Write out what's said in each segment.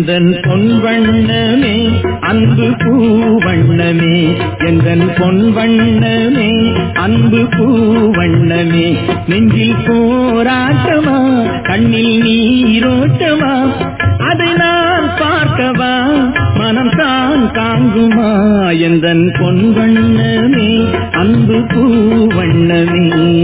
எந்தன் பொன்வண்ணமே அன்பு பூவண்ணமே. எந்தன் பொன்வண்ணமே அன்பு பூவண்ணமே. நெஞ்சில் போராட்டமா கண்ணில் நீரோட்டமா? அதை நான் பார்க்கவா? மனம் தான் தாங்குமா? எந்தன் பொன்வண்ணமே அன்பு பூவண்ணமே.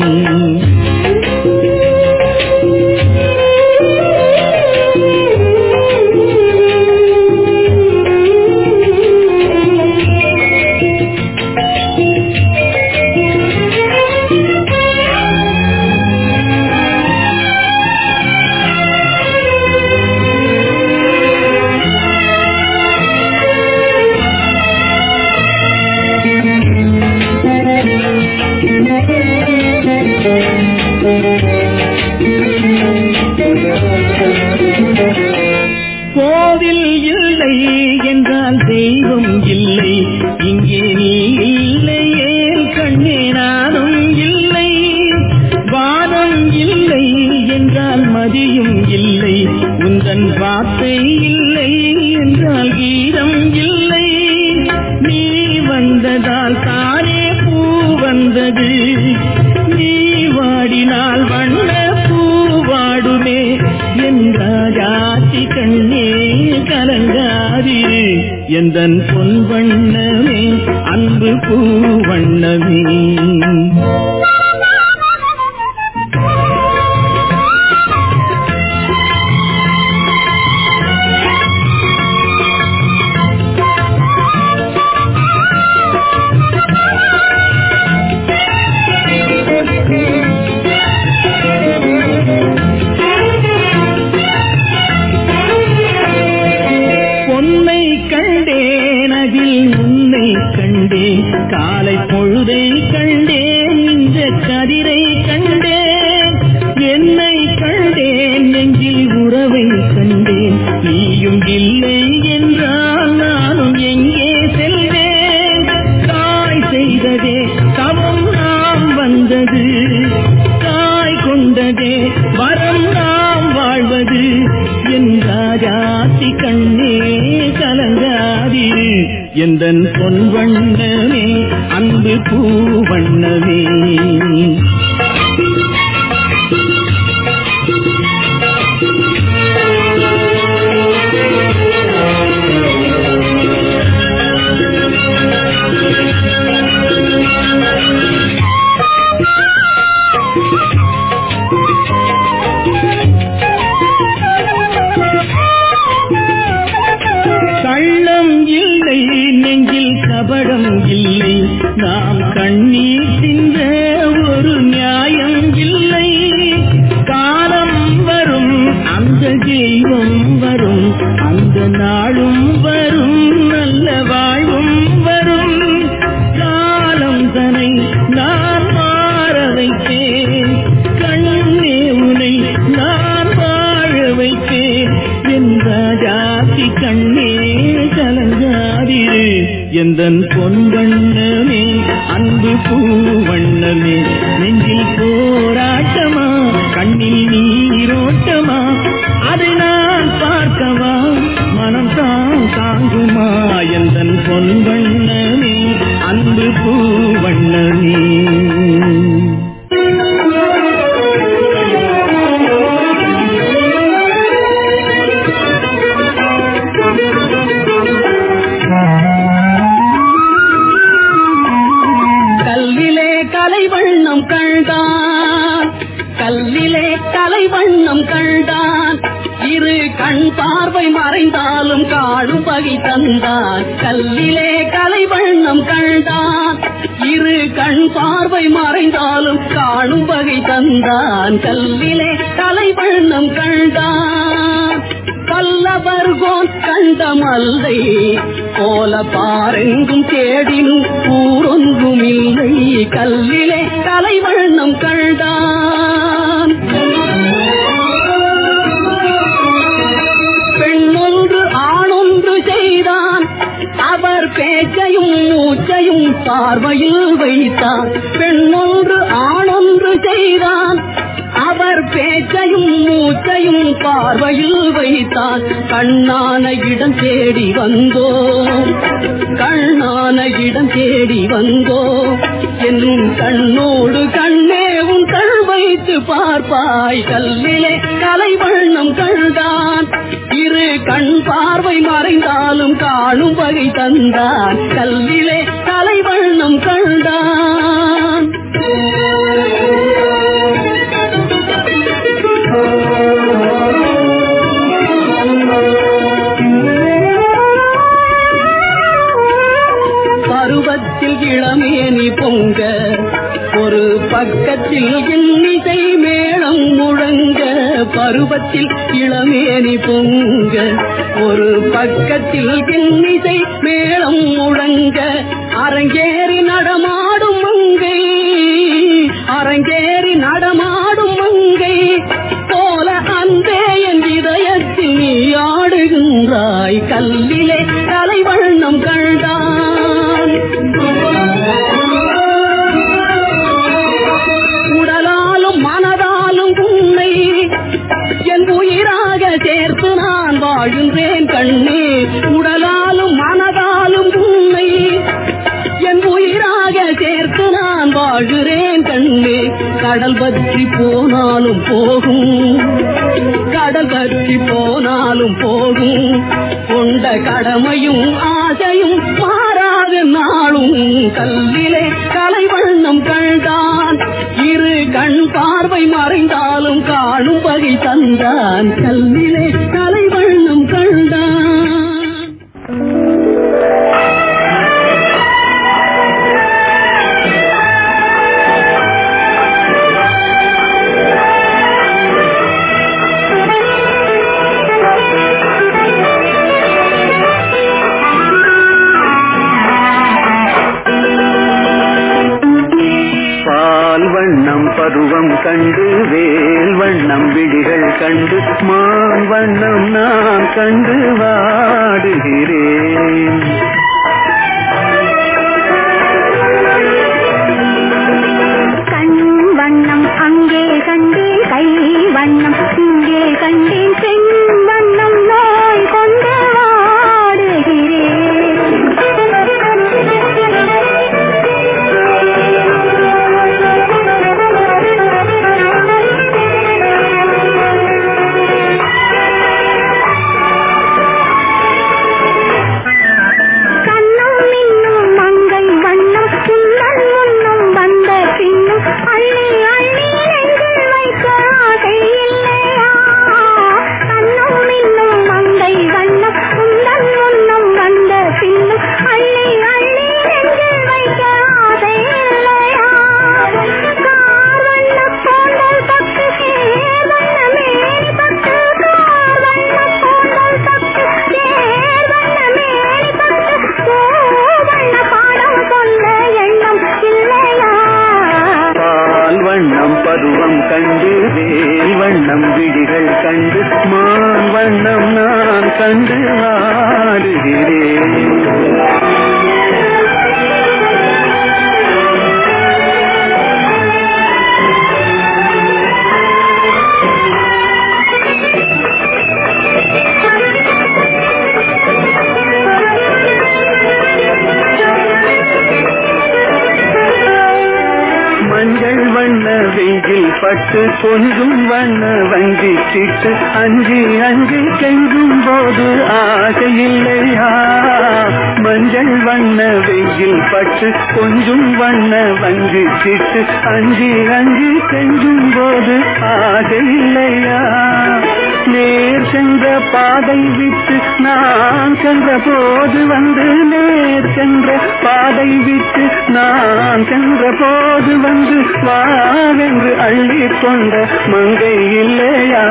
கலை வண்ணம் கண்டான். பெண்ணொன்று ஆணொன்று செய்தான். அவர் பேச்சையும் மூச்சையும் பார்வையில் வைத்தான். பெண்ணொன்று ஆணொன்று செய்தான். அவர் பேச்சையும் மூச்சையும் பார்வையில் வைத்தான். கண்ணான இடம் தேடி வந்தோ கண்ணான இடம் தேடி வந்தோ என்னும் கண்ணோடு கண்ணே உன் கண் வைத்து பார்ப்பாய் கல்லிலே. கலை வண்ணம் கண்டான் இரு கண் பார்வை மறைந்தாலும் காணும் வகை தந்தான். கல்லிலே கலை வண்ணம் கண்டான் இளமேனி பொங்க. ஒரு பக்கத்தில் இன்னிசை மேளம் முழங்க. பருவத்தில் இளமேனி பொங்க. ஒரு பக்கத்தில் இன்னிசை மேளம் முழங்க. அரங்கேறி நடமாடும் மங்கை. அரங்கேறி நடமாடும் மங்கை. போல அன்பே என் இதயத்தில் நீ ஆடுகின்றாய். கல்லிலே கலை கண்டாய். கண்ணே உடலாலும் மனதாலும் உண்மை என் உயிராக சேர்த்து நான் வாழ்கிறேன் கண்ணே. கடல் பற்றி போனாலும் போகும். கடல் பற்றி போனாலும் போகும். கொண்ட கடமையும் ஆசையும் மாறாத நாளும் கல்லிலே கலைவண்ணம் கண்டான். இரு கண் பார்வை மறைந்தாலும் காணும் வகை தந்தான். கல்லிலே கலை கண்டு மான் வண்ணம் நான் கண்டு வாடுகிறேன். அஞ்சி அஞ்சி கெஞ்சும் போது ஆசை இல்லையா மஞ்சள் வண்ண வெயில் பட்டு கொஞ்சும் வண்ண வஞ்சு சிட்டு அஞ்சி அஞ்சி கெஞ்சும் போது ஆசை இல்லையா நேர் சென்ற பாதை விட்டு நான் சென்ற போது வந்து நேர் சென்ற பாதை விட்டு நான் சென்ற போது வந்து வாவென்று அள்ளி மங்கை இல்லையா?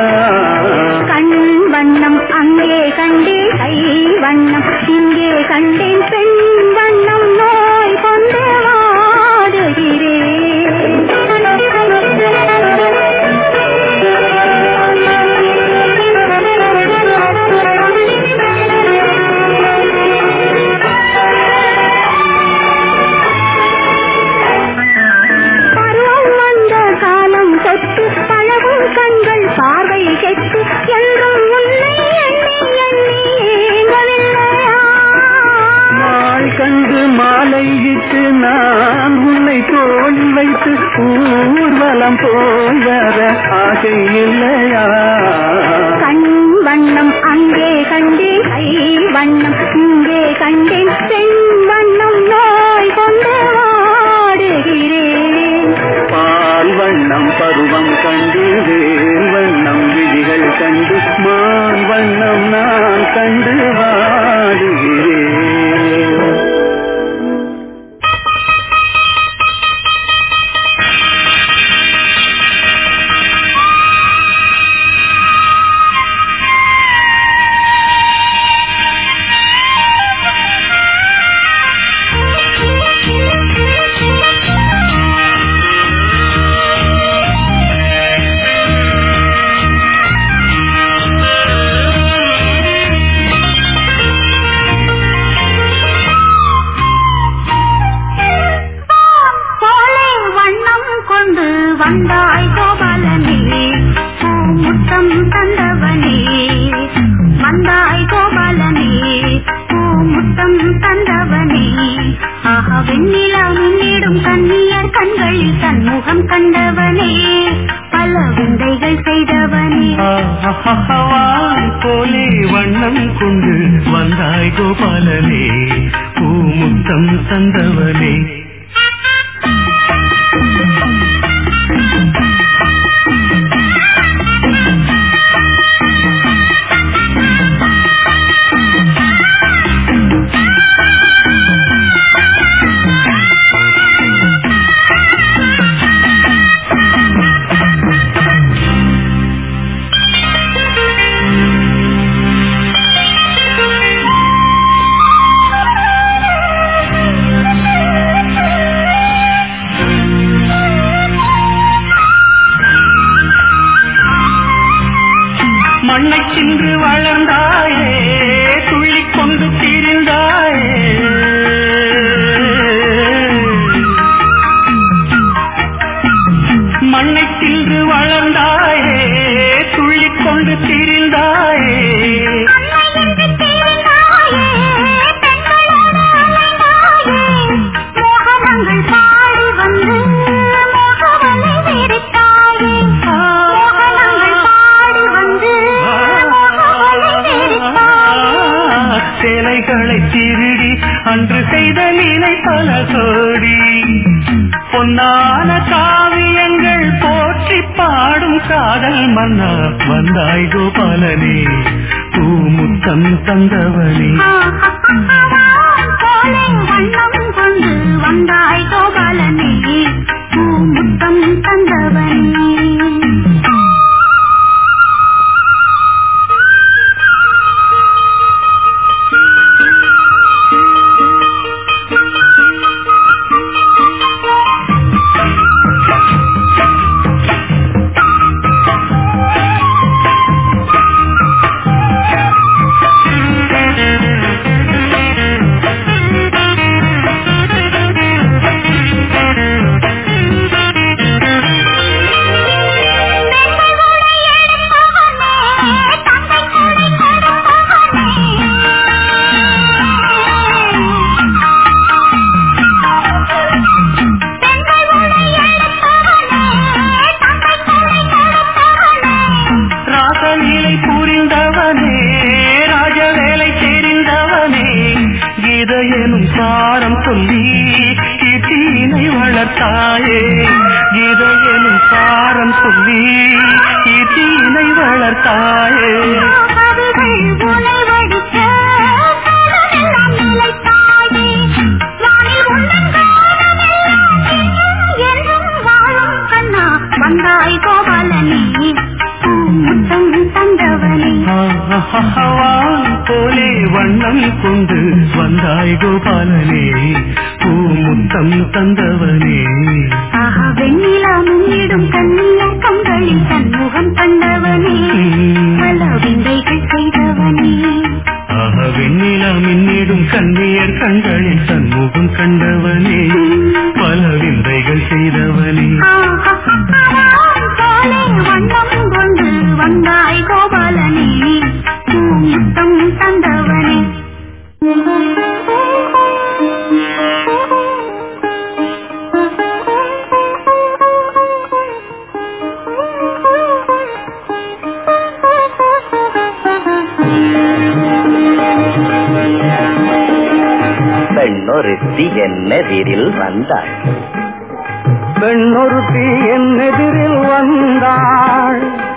கண்டு மாலையிட்டு நான் உன்னை தோல் வைத்து ஊர்வலம் போய் வர ஆசை இல்லையா? கண் வண்ணம் அங்கே கண்டேன் ஐ வண்ணம் இங்கே கண்டேன். பெண் வண்ணம் நோய் கொண்டு ஆடுகிறேன் பால் வண்ணம் பருவம் கண்டு வண்ணம் விதிகள் கண்டு மான் வண்ணம் நான் கண்டு வாடுகிறேன்.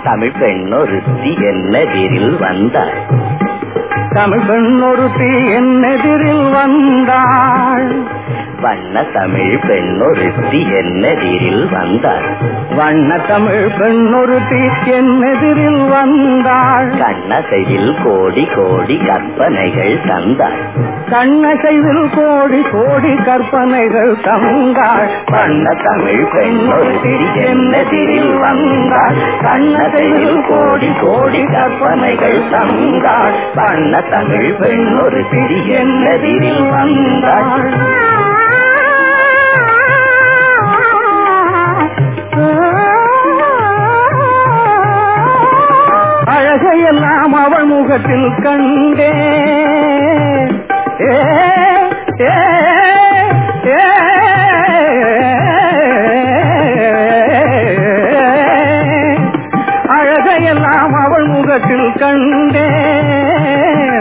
தமிழ் பெண்ணொருத்தி என்னெதிரில் வந்தாள். தமிழ் பெண்ணொருத்தி என் எதிரில் வந்தாள். வண்ண தமிழ் பெண்ணொருத்தி என்னெதிரில் வந்தாள். வண்ண தமிழ் பெண்ணொருத்தி என் எதிரில் வந்தாள். கண்ணசையில் கோடி கோடி கற்பனைகள் தந்தாள். கண்ணசைவில் கோடி கோடி கற்பனைகள் தந்தாள். பண்ண தமிழ் பெண்ணொரு பெண்ணொருத்தி என்னெதிரில் வந்தாள். கண்ணசைவில் கோடி கோடி கற்பனைகள் தந்தாள். பண்ண தமிழ் பெண்ணொரு பெண்ணொருத்தி என்னெதிரில் வந்தாள். அழகையெல்லாம் அவள் முகத்தில் கண்டே அழகையெல்லாம் அவள் முகத்தில் கண்டேன்.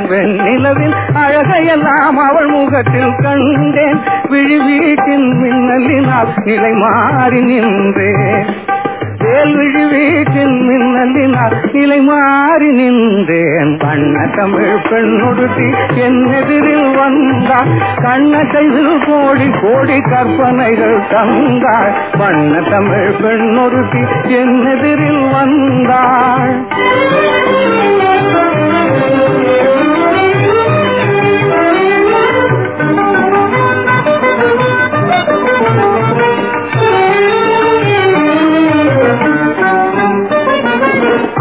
வெண்ணிலவில் அழகையெல்லாம் அவள் முகத்தில் கண்டேன். விழி வீட்டின் மின்னலினால் நிலை மாறி நின்றேன். வேல் விழி வீட்டில் மின்னலினால் நிலை மாறி நின்றேன். வண்ண தமிழ் பெண்ணொருத்தி என் எதிரில் வந்தாள். கண்ணசைவில் கோடி கோடி கற்பனைகள் தந்தாள். வண்ண தமிழ் பெண்ணொருத்தி என் எதிரில் வந்தாள்.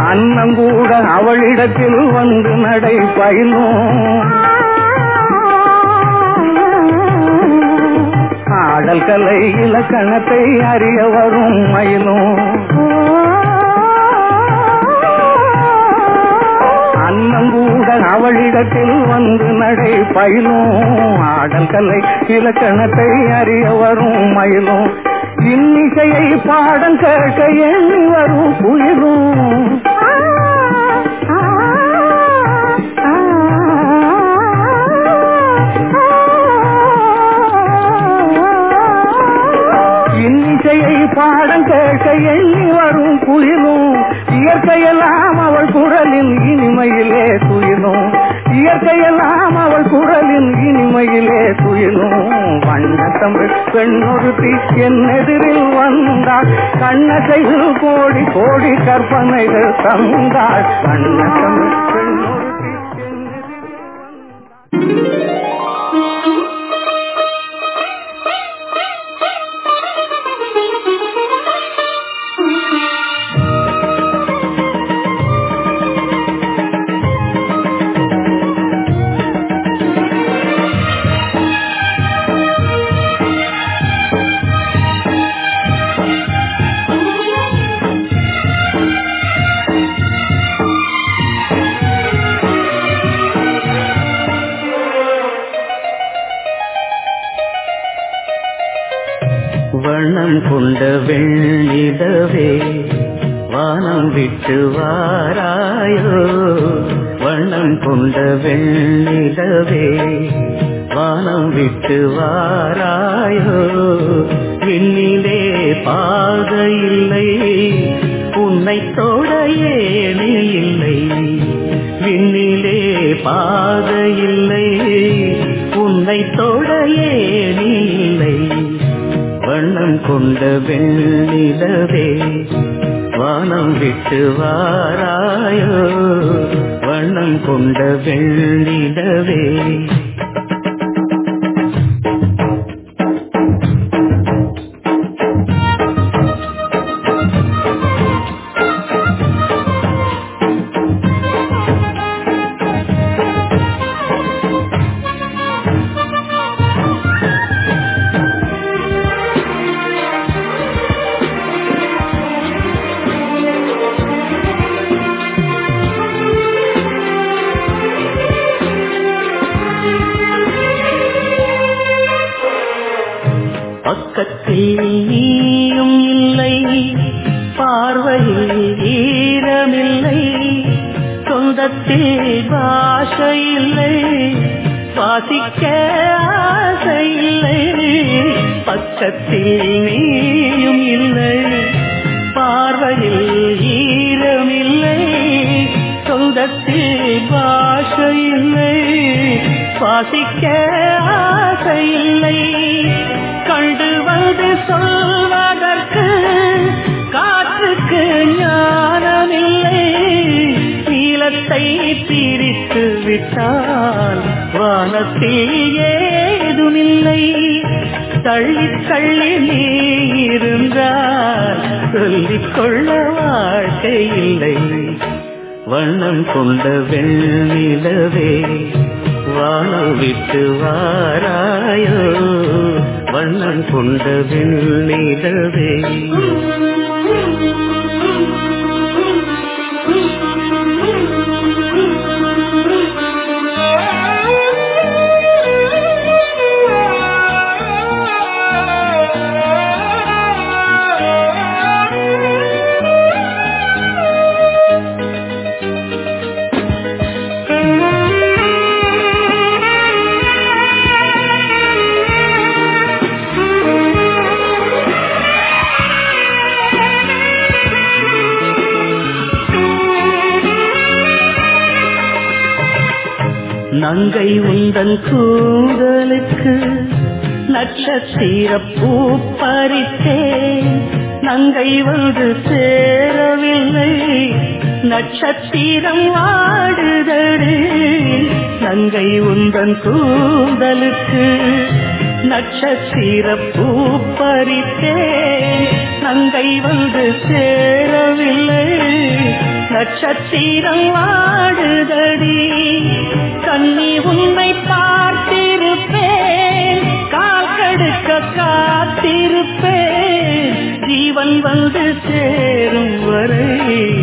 அன்னம் கூட அவளிடத்தில் வந்து நடை பயிலும் ஆடல் கலை இலக்கணத்தை அறிய வரும் மயிலும். அன்னம் அவளிடத்தில் வந்து நடை பயிலும் ஆடல் கலை இலக்கணத்தை அறிய வரும் மயிலும். இன்னிசையை பாடம் கேட்க எண்ணி வரும் குயிலும். இன்னிசையை பாடம் கேட்க எண்ணி வரும் குளிரும் இயற்கையெல்லாம் அவள் குரலின் இனிமையிலே துயிலும் இயற்கையெல்லாம் அவள் குரலின் இனிமையிலே துயிலும் வண்ண தமிழ் பெண்ணொருத்தி என் எதிரில் வந்தாள். கண்ணசையில் கோடி கோடி கற்பனைகள் தந்தாள். வண்ண தமிழ் பெண்ணொரு வானம் விட்டு வாராயோ? விண்ணிலே பாத இல்லை உன்னை தொட ஏனி இல்லை. விண்ணிலே பாதை இல்லை உன்னை தொட ஏனி இல்லை. வண்ணம் கொண்ட வெண்ணிலவே வானம் விட்டு வாராயோ? வண்ணம் கொண்ட வெள்ளிடவே. தள்ளி தள்ளி நீ இருந்தால் சொல்லிக் வாழ்க்கை இல்லை. வண்ணம் கொண்ட வெண்ணிலவே வானம் விட்டு வாராயோ. வண்ணம் கொண்ட வெண்ணிலவே நங்கை உந்தன் கூந்தலுக்கு நட்சத்திர பூ பறித்தேன். நங்கை வந்து சேரவில்லை நட்சத்திரம் வாடுதடு நங்கை உந்தன் கூந்தலுக்கு நட்சத்திர பூ பறித்தேன். கங்கை வந்து சேரவில்லை. நட்சத்திரம் வாடுதடி கண்ணி உண்மை பார்த்திருப்பேன். கால் கடுக்க காத்திருப்பேன். ஜீவன் வந்து சேரும் வரை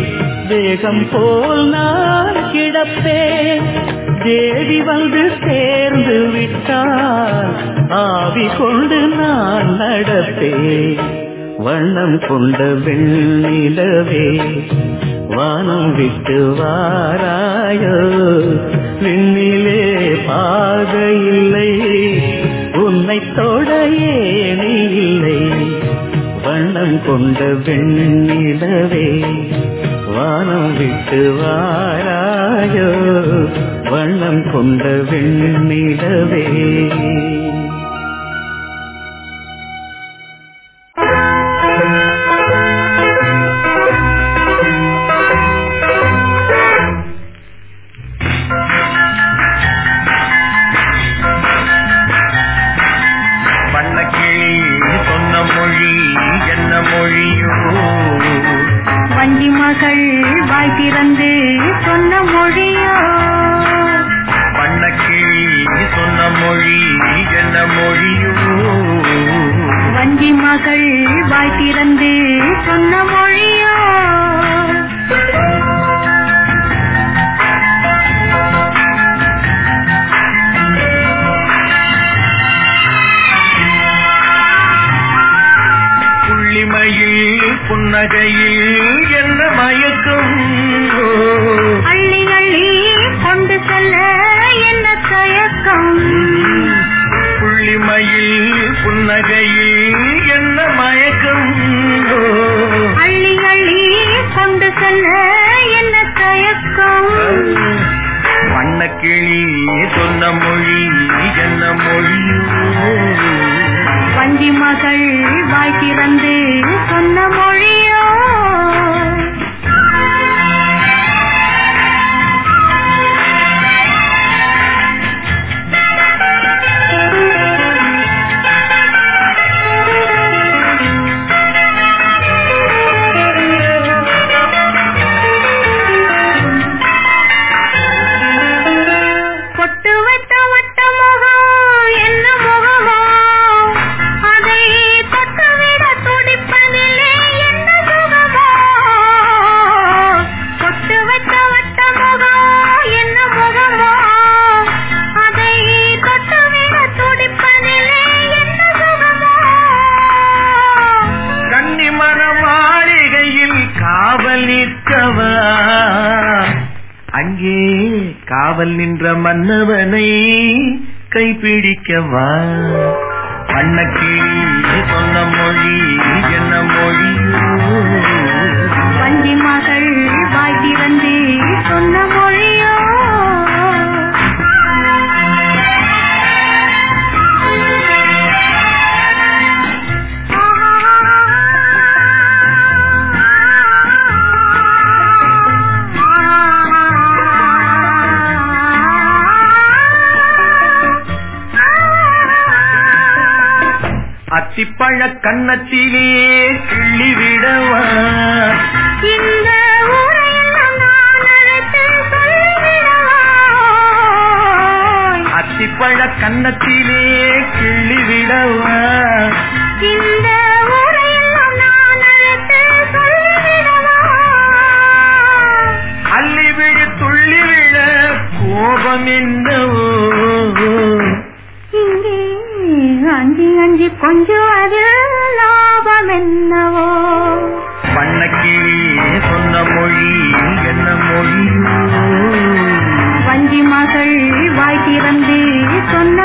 வேகம் போல் நான் கிடப்பேன். தேவி வந்து சேர்ந்து விட்டால் ஆவி கொண்டு நான் நடப்பேன். வண்ணம் கொண்ட வெண்ணிலவே வானம் விட்டு வாராயோ? விண்ணிலே பாதை இல்லை உன்னை தொட ஏனி இல்லை. வண்ணம் கொண்ட வெண்ணிலவே வானம் விட்டு வாராயோ? வண்ணம் கொண்ட வெண்ணிலவே உள்ளத்திலே கிள்ளிவிடவா? இந்த அத்திப்பழ கன்னத்திலே கிள்ளிவிடவா? இந்த அள்ளிவிழ துள்ளிவிழ கோபம் என்றவோ அஞ்சு அஞ்சு கொஞ்சம் அது சொன்ன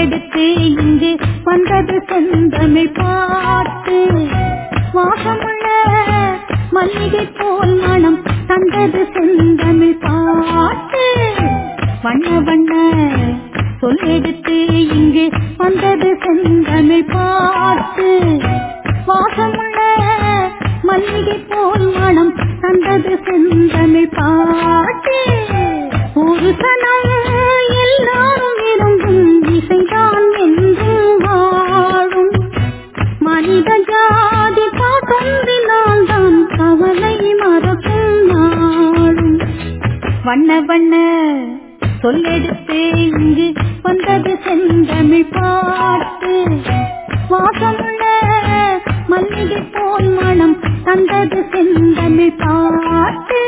எடுத்து இங்கு வந்தது செந்தமிழ் பார்த்து வாசமுள்ள மல்லிகை போல் மனம் தந்தது செந்தமிழ் பார்த்து வண்ண வண்ண சொல் எடுத்து இங்கு வந்தது செந்தமிழ் பார்த்து வாசமுள்ள மல்லிகை போல் மனம் தந்தது செந்தமிழ் பாட்டு. ஒரு சனம் எல்லாரும் வண்ண வண்ண சொல்லெடுத்தே இங்கு வந்தது செந்தமிழ் பாட்டு. வாசமுள்ள மல்லிகை போல் மனம் தந்தது செந்தமிழ் பாட்டு.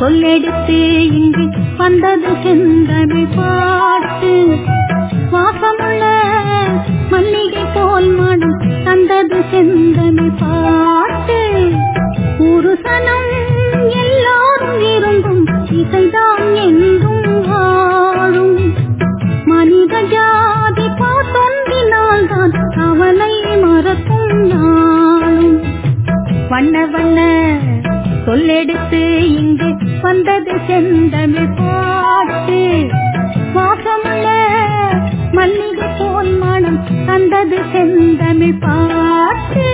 சொல்லெடுத்து இங்கு வந்தது செந்தமிழ் பாட்டு. வாசமுள்ள மல்லிகை போல் மனம் தந்தது செந்தமிழ் பாட்டு. ஒரு சனம் எல்லாரும் விரும்பும் இசைதான் என்றும் வாழும். மனித ஜாதி பாட்டொன்றினால்தான் அவனை மறக்கும் நாளும். வண்ண வண்ண சொல்லெடுத்து இங்கு வந்தது செந்தமிழ் பாட்டு. மாசமுள்ள மல்லிகை போல் மனம் தந்தது செந்தமிழ் பாட்டு.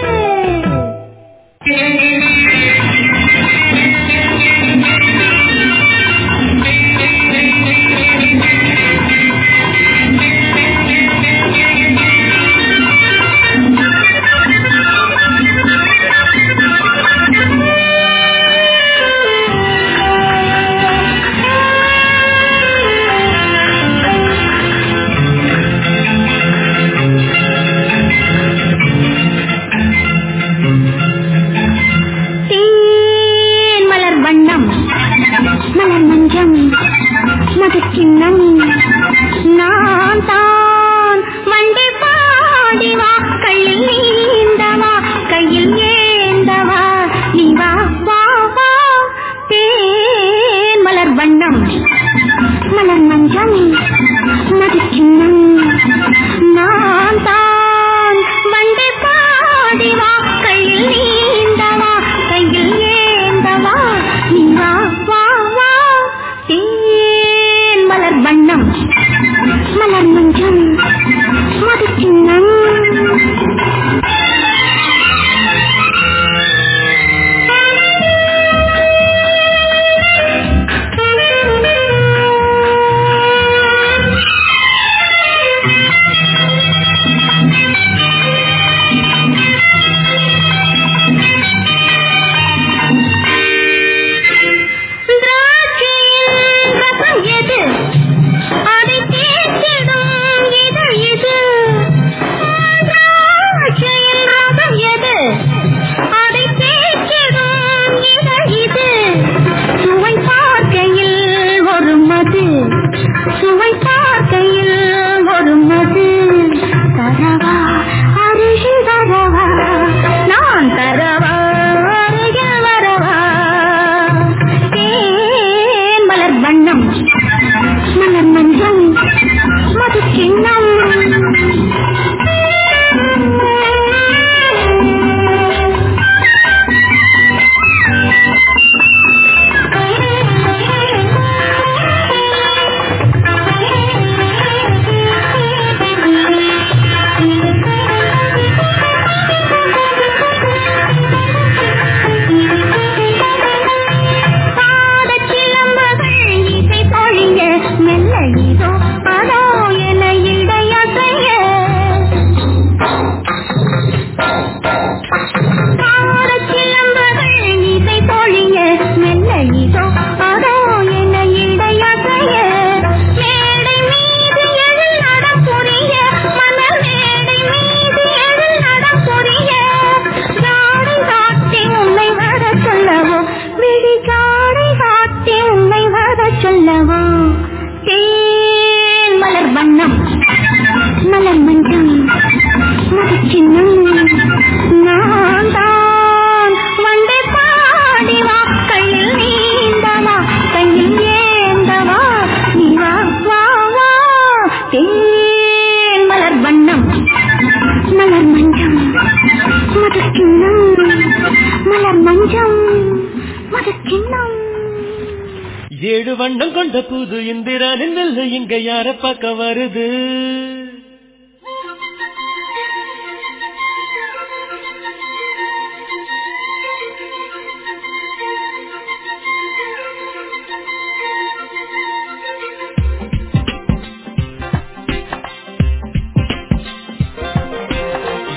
பரப்பக்க வருது.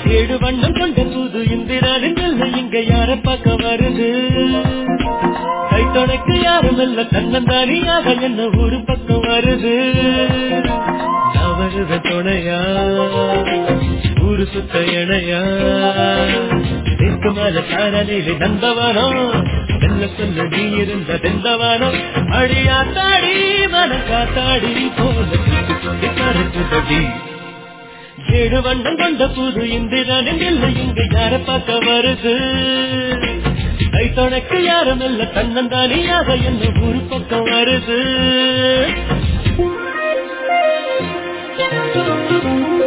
ஏழு வண்ணம் கொண்ட புது இந்திராவின் இங்க யார பக்க வருது. கை தொடக்க யாரும் இல்ல தன்னந்தாரியாக என்ன ஒரு பக்கம் சிறந்தவனோ என்ன சொல்ல நீ இருந்த தெந்தவனோ? அழியா தாடி மனசா தாடி போல கருத்துதடி ஏழு வண்ணம் கொண்ட புது இந்திரனின் இல்லை இங்கு யார பார்க்க வருது? கை தொடக்க யாரும் இல்ல தன்னந்தானியாக என்ன ஒரு பக்கம் வருது? Thank you.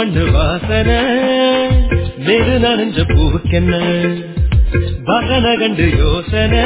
மண்ணு வாசனை நெரு நனைஞ்ச பூக்கென்ன பகன கண்டு யோசனை.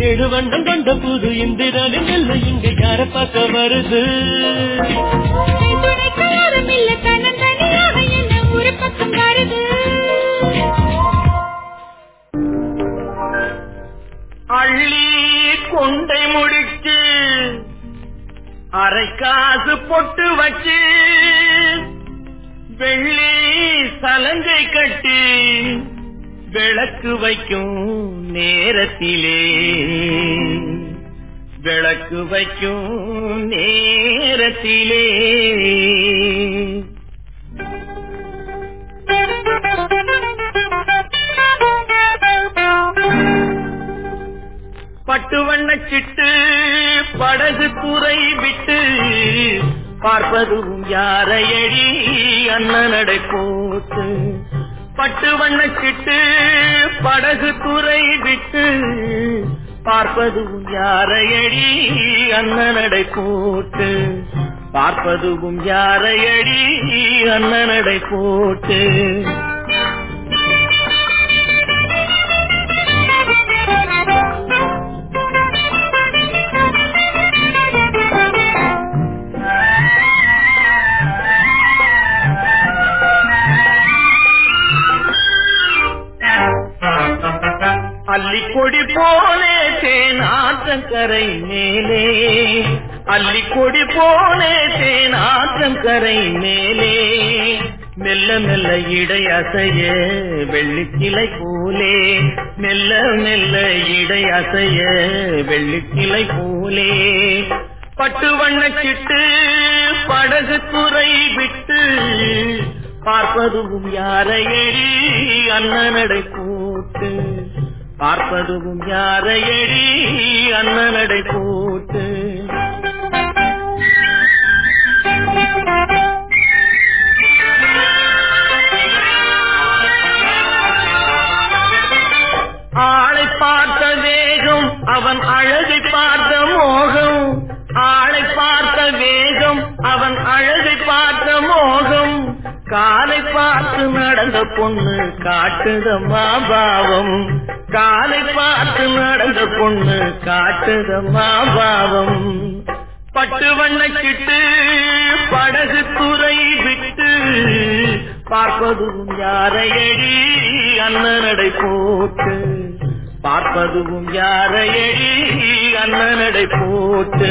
ஏழு வண்ணம் கொண்ட புது இந்திரனின் இல்லை இங்க யார பார்க்க வருது? அரை காசு பொட்டு வச்சு வெள்ளி சலங்கை கட்டி விளக்கு வைக்கும் நேரத்திலே. விளக்கு வைக்கும் நேரத்திலே. பட்டுவண்ண சிட்டு படகு துறை விட்டு பார்ப்பதும் யாரையடி அண்ணனடை போட்டு. பட்டுவண்ண சிட்டு படகு துறை விட்டு பார்ப்பதும் யாரையடி அண்ணனடை போட்டு. பார்ப்பதும் யாரையடி அண்ணனடை போட்டு. தேனாற்றங்கரை மேலே. அள்ளி கொடி போலே தேனாற்றங்கரை மேலே. மெல்ல மெல்ல இடை அசைய வெள்ளிக்கிளை போலே. மெல்ல மெல்ல இடை அசைய வெள்ளிக்கிளை போலே. பட்டு வண்ண சிட்டு படகு துறை விட்டு பார்ப்பதும் யாரையடி அண்ணனடை கூட்டு பார்ப்பதுவும் யாரையடி அண்ணனடை போட்டு? ஆளை பார்த்த வேகம் அவன் அழகை பார்த்த மோகம். ஆளை பார்த்த வேகம் அவன் அழகை பார்த்த மோகம். காலை பார்த்து நடந்த பொண்ணு காட்டுதம்மா. செய்ததம்மா பாவம் பட்டு வண்ணக்கிட்டு படகு துறை விட்டு பார்ப்பதும் யாரையடி அண்ணனடை போட்டு பார்ப்பதும் யாரையடி அண்ணனடை போட்டு.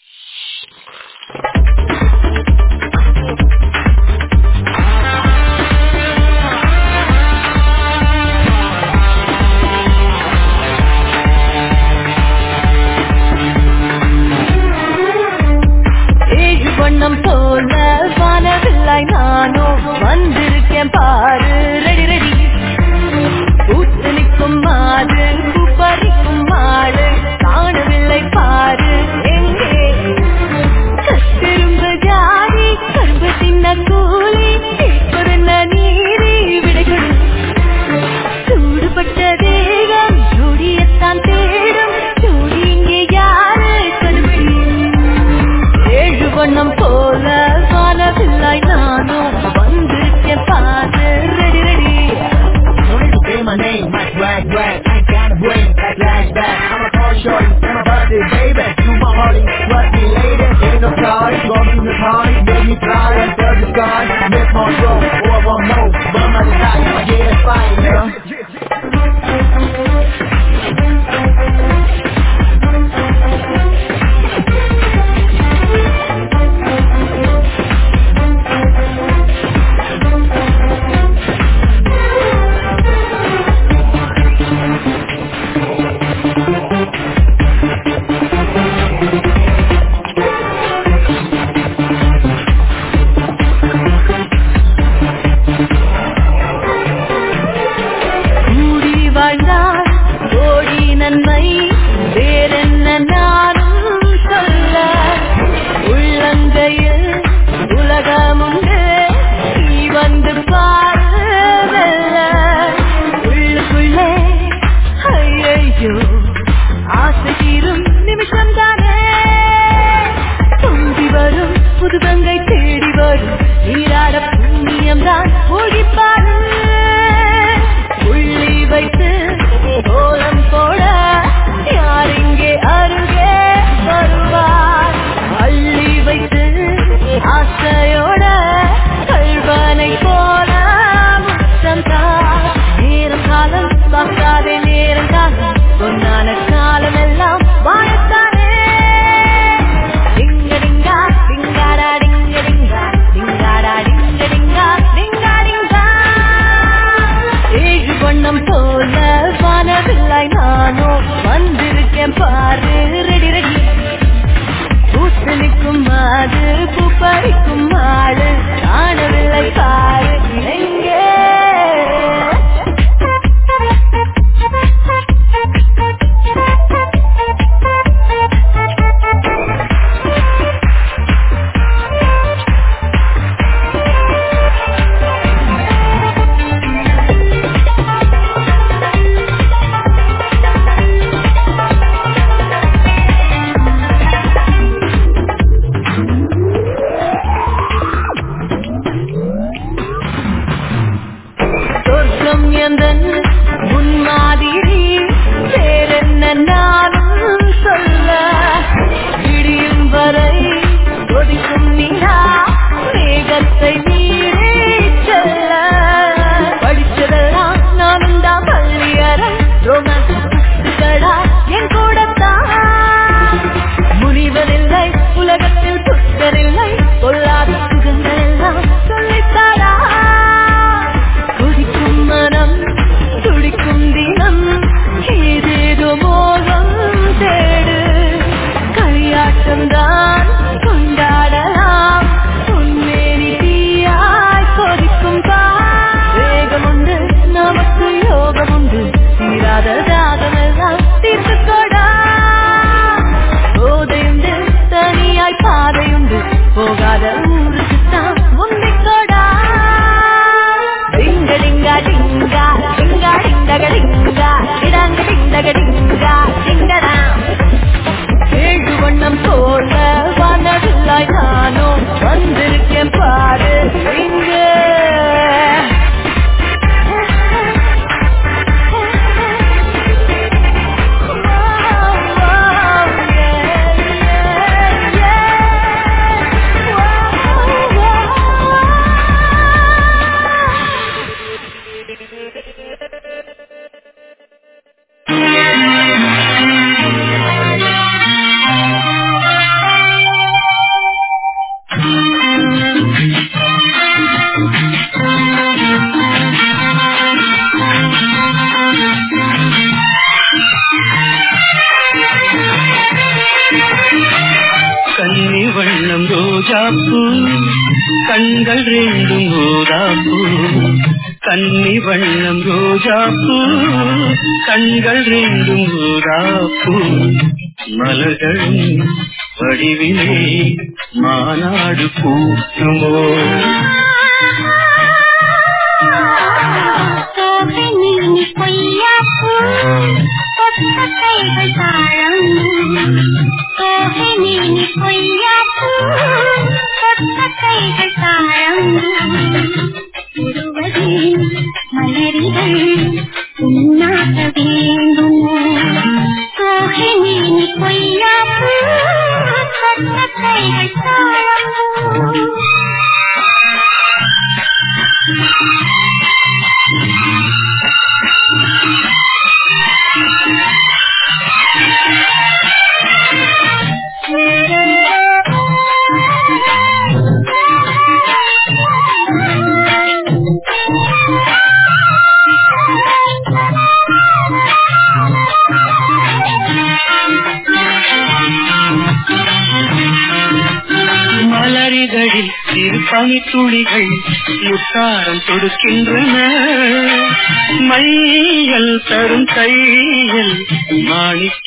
Wi-Fi.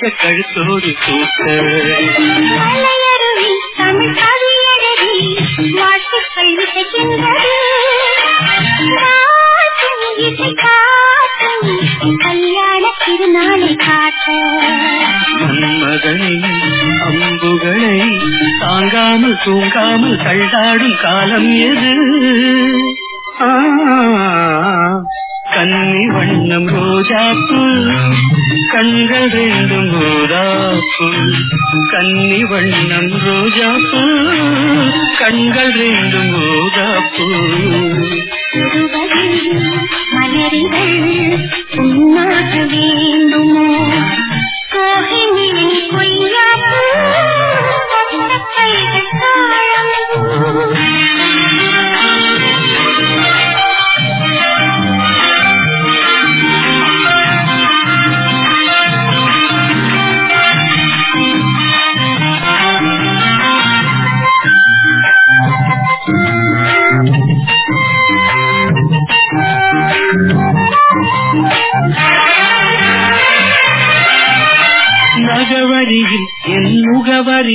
மாணிக்க கழுத்தோடு கூட்ட தமிழ் கவியழகி வாழ்த்துக்கள் விதைக்கின்றது இசை கல்யாண திருநாளை காட்ட அம்புகளை தாங்காமல் தூங்காமல் தள்ளாடும் காலம் எது கன்னி வண்ணம் ரோஜாப்பு கண்கள் ரெண்டும் ரோதாப்பு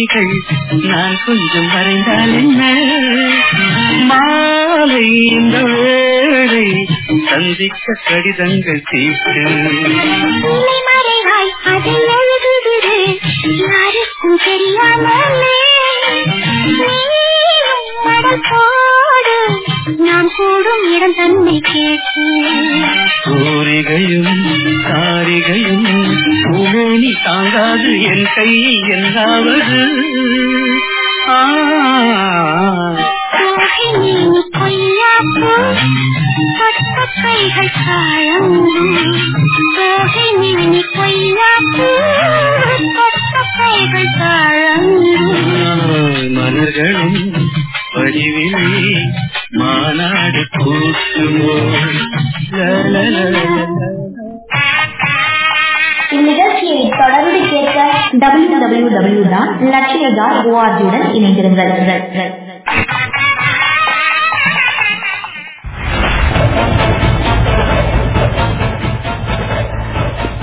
முகவரிகள் நான் கொஞ்சம் வரைந்தால் என்ன? மாலை இந்த வேளை சந்திக்க கடிதங்கள் தீர்த்து மறைவாய் யாருக்கும் தெரியாமலே. நீயும் மடல் போடு நாம் கூடும் இடம் தன்னை கேட்டு. சூரிகையும் காரிகையும் பூமேனி தாங்காது என் கையில் என்னாவது. கைகள் கொய்யாப்பூ கைகள் மலர்களும் வடிவிலே மாநாடு கூட்டுமோ இந்நிகழ்ச்சியை தொடர்ந்து கேட்க டபிள்யூ டபிள்யூ டபிள்யூ டாட் லட்சியதா ஓஆர்ஜியுடன் இணைந்திருங்கள்.